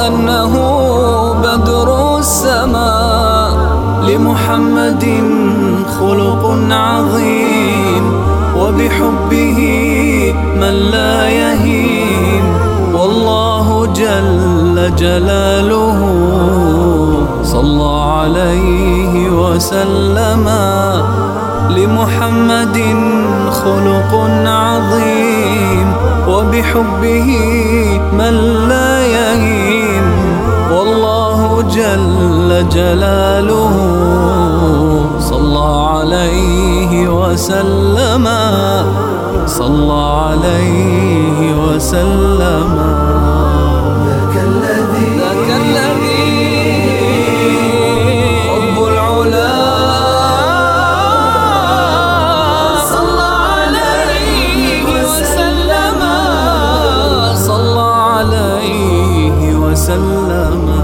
وكأنه بدر السماء لمحمد خلق عظيم وبحبه من لا يهيم والله جل جلاله صلى عليه وسلم لمحمد خلق عظيم وبحبه من لا جل جلاله صلى عليه وسلم صلى عليه وسلم. ذاك الذي ذاك الذي رب العلا صلى عليه وسلم صلى عليه وسلم.